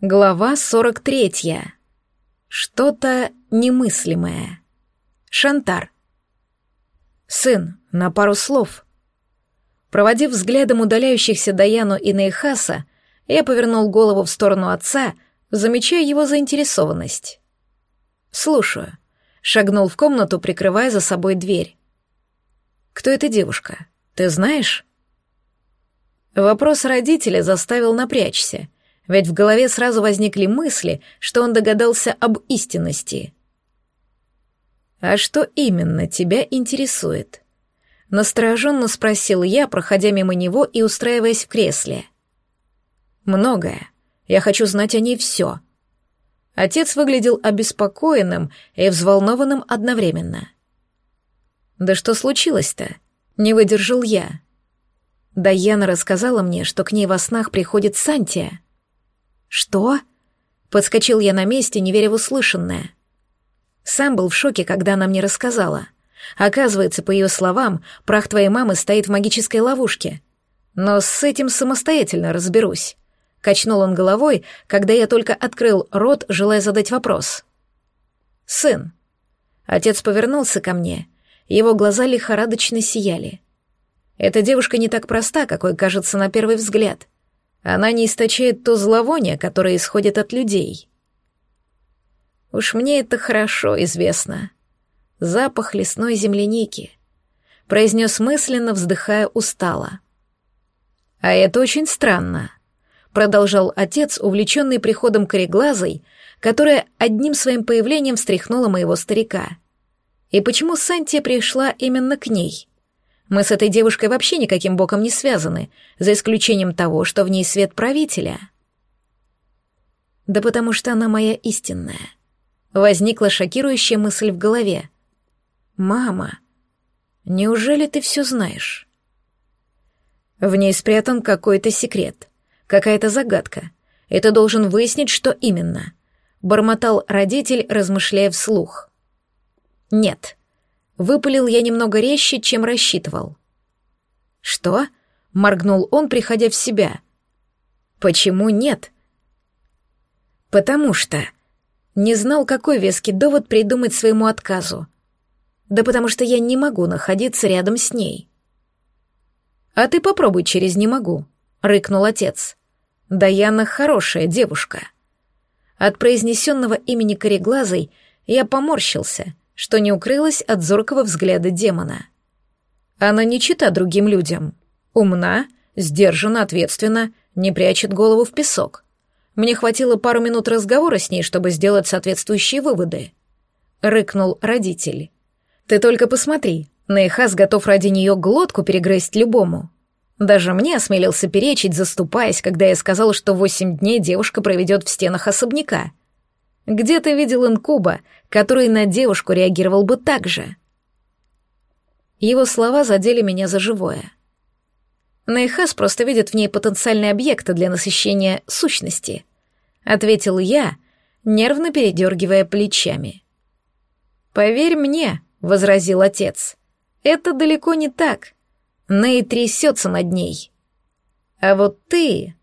Глава 43. Что-то немыслимое. Шантар. Сын, на пару слов. Проводив взглядом удаляющихся Даяну и Нейхаса, я повернул голову в сторону отца, замечая его заинтересованность. «Слушаю», — шагнул в комнату, прикрывая за собой дверь. «Кто эта девушка? Ты знаешь?» Вопрос родителя заставил напрячься — ведь в голове сразу возникли мысли, что он догадался об истинности. «А что именно тебя интересует?» Настороженно спросил я, проходя мимо него и устраиваясь в кресле. «Многое. Я хочу знать о ней все». Отец выглядел обеспокоенным и взволнованным одновременно. «Да что случилось-то?» — не выдержал я. Даяна рассказала мне, что к ней во снах приходит Сантия. «Что?» Подскочил я на месте, не веря в услышанное. Сам был в шоке, когда она мне рассказала. Оказывается, по ее словам, прах твоей мамы стоит в магической ловушке. Но с этим самостоятельно разберусь. Качнул он головой, когда я только открыл рот, желая задать вопрос. «Сын». Отец повернулся ко мне. Его глаза лихорадочно сияли. Эта девушка не так проста, какой кажется на первый взгляд. Она не источает то зловоние, которое исходит от людей. Уж мне это хорошо известно. Запах лесной земляники. Произнес мысленно, вздыхая устало. А это очень странно. Продолжал отец, увлеченный приходом кореглазой, которая одним своим появлением встряхнула моего старика. И почему Сантия пришла именно к ней? Мы с этой девушкой вообще никаким боком не связаны, за исключением того, что в ней свет правителя. Да потому что она моя истинная. Возникла шокирующая мысль в голове. «Мама, неужели ты все знаешь?» В ней спрятан какой-то секрет, какая-то загадка, ты должен выяснить, что именно. Бормотал родитель, размышляя вслух. «Нет, Выпалил я немного резче, чем рассчитывал. «Что?» — моргнул он, приходя в себя. «Почему нет?» «Потому что...» Не знал, какой веский довод придумать своему отказу. Да потому что я не могу находиться рядом с ней. «А ты попробуй через «не могу», — рыкнул отец. «Даяна хорошая девушка». От произнесенного имени кореглазой я поморщился — что не укрылось от зоркого взгляда демона. Она не чита другим людям. Умна, сдержана, ответственна, не прячет голову в песок. Мне хватило пару минут разговора с ней, чтобы сделать соответствующие выводы. Рыкнул родитель. Ты только посмотри, Нейхас готов ради нее глотку перегрызть любому. Даже мне осмелился перечить, заступаясь, когда я сказал, что восемь дней девушка проведет в стенах особняка. Где ты видел инкуба, который на девушку реагировал бы так же? Его слова задели меня за живое. Нейхас просто видит в ней потенциальные объекты для насыщения сущности, ответил я, нервно передергивая плечами. Поверь мне, возразил отец, это далеко не так. Ней трясется над ней. А вот ты...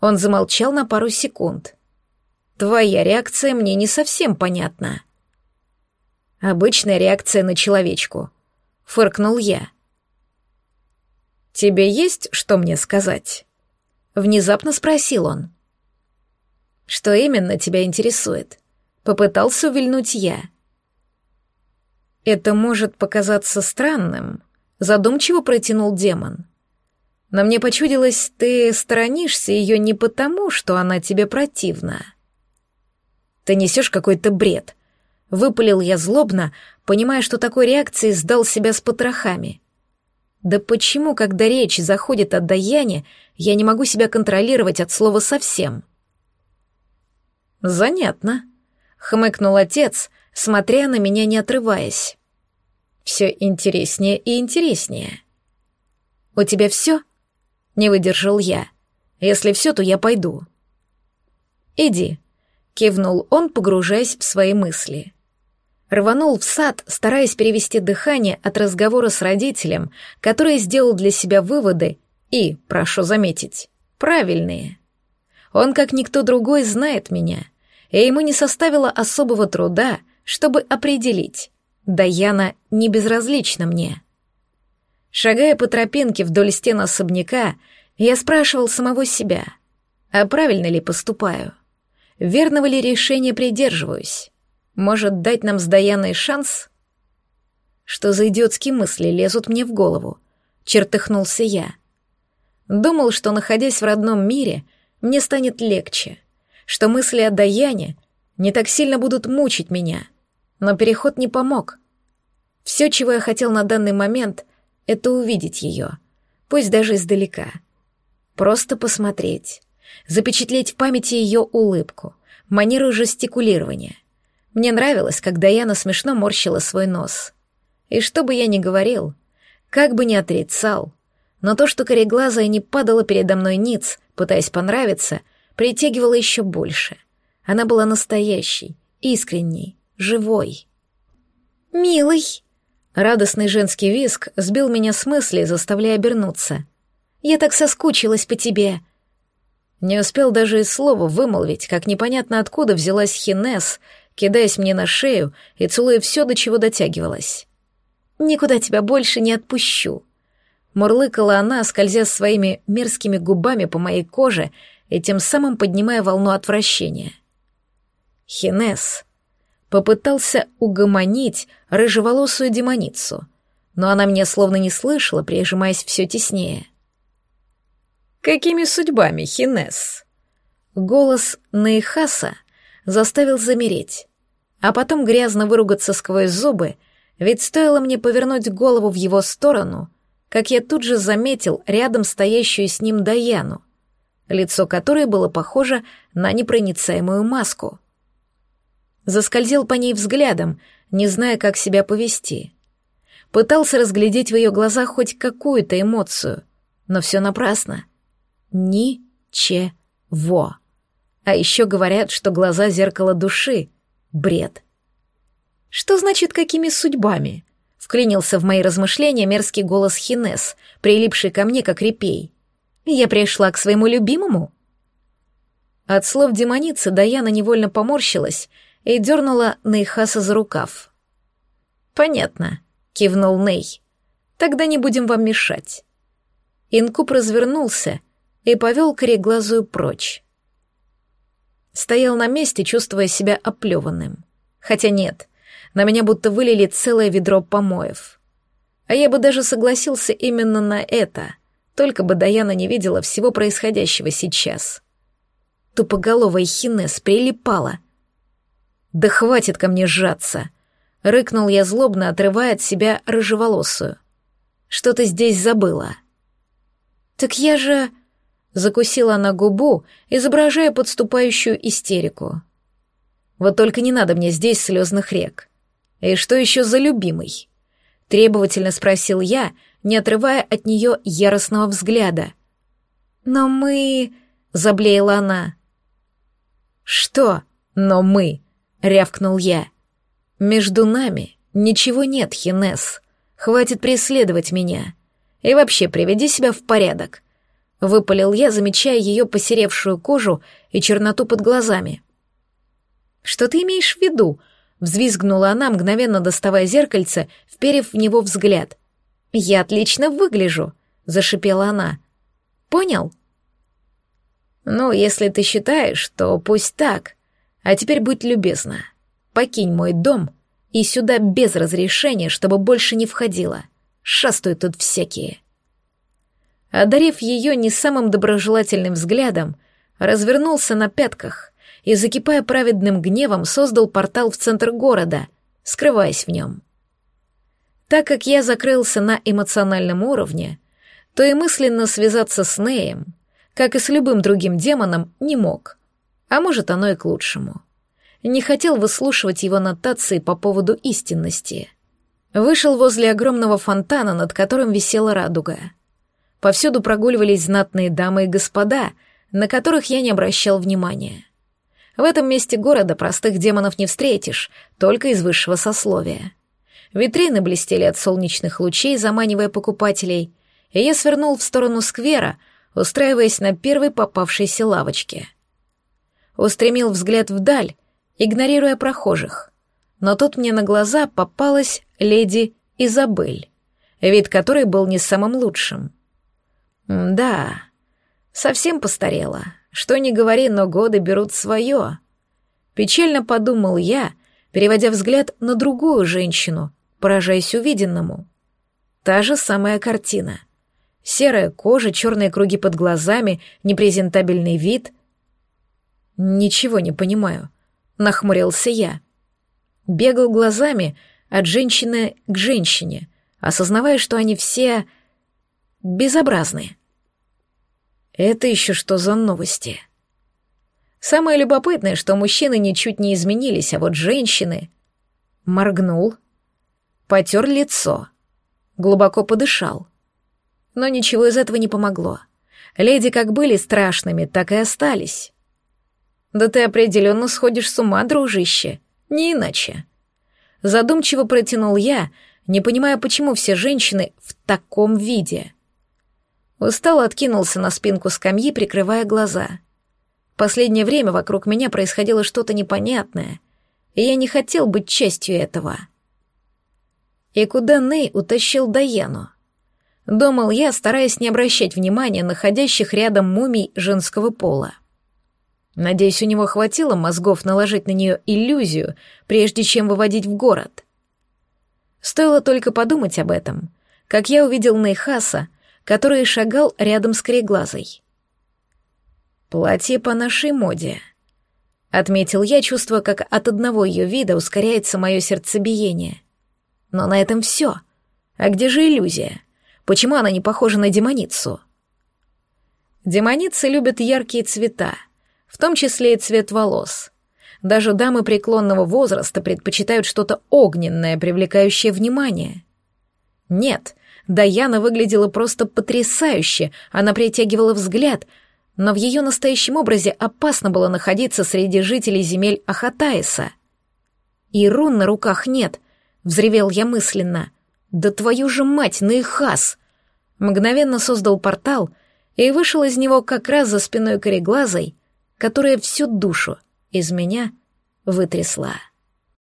Он замолчал на пару секунд. Твоя реакция мне не совсем понятна. Обычная реакция на человечку. Фыркнул я. Тебе есть что мне сказать? Внезапно спросил он. Что именно тебя интересует? Попытался увильнуть я. Это может показаться странным, задумчиво протянул демон. Но мне почудилось, ты сторонишься ее не потому, что она тебе противна. Ты несешь какой-то бред. Выпалил я злобно, понимая, что такой реакцией сдал себя с потрохами. Да почему, когда речь заходит о Даяне, я не могу себя контролировать от слова совсем? Занятно, хмыкнул отец, смотря на меня не отрываясь. Все интереснее и интереснее. У тебя все? Не выдержал я. Если все, то я пойду. Иди, Кивнул он, погружаясь в свои мысли. Рванул в сад, стараясь перевести дыхание от разговора с родителем, который сделал для себя выводы и, прошу заметить, правильные. Он, как никто другой, знает меня, и ему не составило особого труда, чтобы определить, Даяна не безразлична мне. Шагая по тропинке вдоль стен особняка, я спрашивал самого себя, а правильно ли поступаю? Верного ли решения придерживаюсь? Может, дать нам с Даяной шанс? Что за идиотские мысли лезут мне в голову? Чертыхнулся я. Думал, что, находясь в родном мире, мне станет легче, что мысли о Даяне не так сильно будут мучить меня. Но переход не помог. Все, чего я хотел на данный момент, это увидеть ее, пусть даже издалека. Просто посмотреть, запечатлеть в памяти ее улыбку, манеру жестикулирования. Мне нравилось, когда Яна смешно морщила свой нос. И что бы я ни говорил, как бы ни отрицал, но то, что кореглазая не падала передо мной ниц, пытаясь понравиться, притягивало еще больше. Она была настоящей, искренней, живой. «Милый!» Радостный женский виск сбил меня с мысли, заставляя обернуться. «Я так соскучилась по тебе!» Не успел даже и слова вымолвить, как непонятно откуда взялась Хинес, кидаясь мне на шею и целуя все, до чего дотягивалась. «Никуда тебя больше не отпущу!» Мурлыкала она, скользя своими мерзкими губами по моей коже и тем самым поднимая волну отвращения. Хинес попытался угомонить рыжеволосую демоницу, но она меня словно не слышала, прижимаясь все теснее. «Какими судьбами, Хинес?» Голос Наихаса заставил замереть, а потом грязно выругаться сквозь зубы, ведь стоило мне повернуть голову в его сторону, как я тут же заметил рядом стоящую с ним Даяну, лицо которой было похоже на непроницаемую маску. Заскользил по ней взглядом, не зная, как себя повести. Пытался разглядеть в ее глазах хоть какую-то эмоцию, но все напрасно. Ни-че-во. А еще говорят, что глаза — зеркало души. Бред. Что значит «какими судьбами»? Вклинился в мои размышления мерзкий голос Хинес, прилипший ко мне как репей. «Я пришла к своему любимому?» От слов демоницы Даяна невольно поморщилась и дернула Нейхаса за рукав. «Понятно», — кивнул Ней. «Тогда не будем вам мешать». Инкуб развернулся и повел кореглазую прочь. Стоял на месте, чувствуя себя оплеванным. Хотя нет, на меня будто вылили целое ведро помоев. А я бы даже согласился именно на это, только бы Даяна не видела всего происходящего сейчас. Тупоголовая хинес прилипала. «Да хватит ко мне сжаться!» — рыкнул я злобно, отрывая от себя рыжеволосую. «Что ты здесь забыла?» «Так я же...» — закусила она губу, изображая подступающую истерику. «Вот только не надо мне здесь слезных рек. «И что еще за любимый?» — требовательно спросил я, не отрывая от нее яростного взгляда. «Но мы...» — заблеяла она. «Что «но мы»?» — рявкнул я. «Между нами ничего нет, Хинес. Хватит преследовать меня. И вообще, приведи себя в порядок». Выпалил я, замечая ее посеревшую кожу и черноту под глазами. «Что ты имеешь в виду?» Взвизгнула она, мгновенно доставая зеркальце, вперев в него взгляд. «Я отлично выгляжу», — зашипела она. «Понял?» «Ну, если ты считаешь, то пусть так. А теперь будь любезна. Покинь мой дом и сюда без разрешения, чтобы больше не входила. Шастают тут всякие». Одарив ее не самым доброжелательным взглядом, развернулся на пятках и, закипая праведным гневом, создал портал в центр города, скрываясь в нем. Так как я закрылся на эмоциональном уровне, то и мысленно связаться с Неем, как и с любым другим демоном, не мог. А может, оно и к лучшему. Не хотел выслушивать его нотации по поводу истинности. Вышел возле огромного фонтана, над которым висела радуга. Повсюду прогуливались знатные дамы и господа, на которых я не обращал внимания. В этом месте города простых демонов не встретишь, только из высшего сословия. Витрины блестели от солнечных лучей, заманивая покупателей, и я свернул в сторону сквера, устраиваясь на первой попавшейся лавочке. устремил взгляд вдаль, игнорируя прохожих. Но тут мне на глаза попалась леди Изабель, вид которой был не самым лучшим. Да, совсем постарела. Что ни говори, но годы берут свое. Печально подумал я, переводя взгляд на другую женщину, поражаясь увиденному. Та же самая картина. Серая кожа, черные круги под глазами, непрезентабельный вид. Ничего не понимаю. Нахмурился я. Бегал глазами от женщины к женщине, осознавая, что они все безобразные. Это еще что за новости? Самое любопытное, что мужчины ничуть не изменились, а вот женщины... Моргнул, потер лицо, глубоко подышал. Но ничего из этого не помогло. Леди как были страшными, так и остались. Да ты определенно сходишь с ума, дружище, не иначе. Задумчиво протянул я, не понимая, почему все женщины в таком виде. Устало откинулся на спинку скамьи, прикрывая глаза. Последнее время вокруг меня происходило что-то непонятное, и я не хотел быть частью этого. И куда Ней утащил Даяну? Думал я, стараясь не обращать внимания находящих рядом мумий женского пола. Надеюсь, у него хватило мозгов наложить на нее иллюзию, прежде чем выводить в город. Стоило только подумать об этом, как я увидел Нейхаса, который шагал рядом с Кореглазой. «Платье по нашей моде», — отметил я, чувствуя, как от одного ее вида ускоряется мое сердцебиение. Но на этом все. А где же иллюзия? Почему она не похожа на демоницу? Демоницы любят яркие цвета, в том числе и цвет волос. Даже дамы преклонного возраста предпочитают что-то огненное, привлекающее внимание. Нет, Даяна выглядела просто потрясающе, она притягивала взгляд — но в ее настоящем образе опасно было находиться среди жителей земель Ахатаиса. «И рун на руках нет», — взревел я мысленно. «Да твою же мать, Наихас!» Мгновенно создал портал и вышел из него как раз за спиной кореглазой, которая всю душу из меня вытрясла.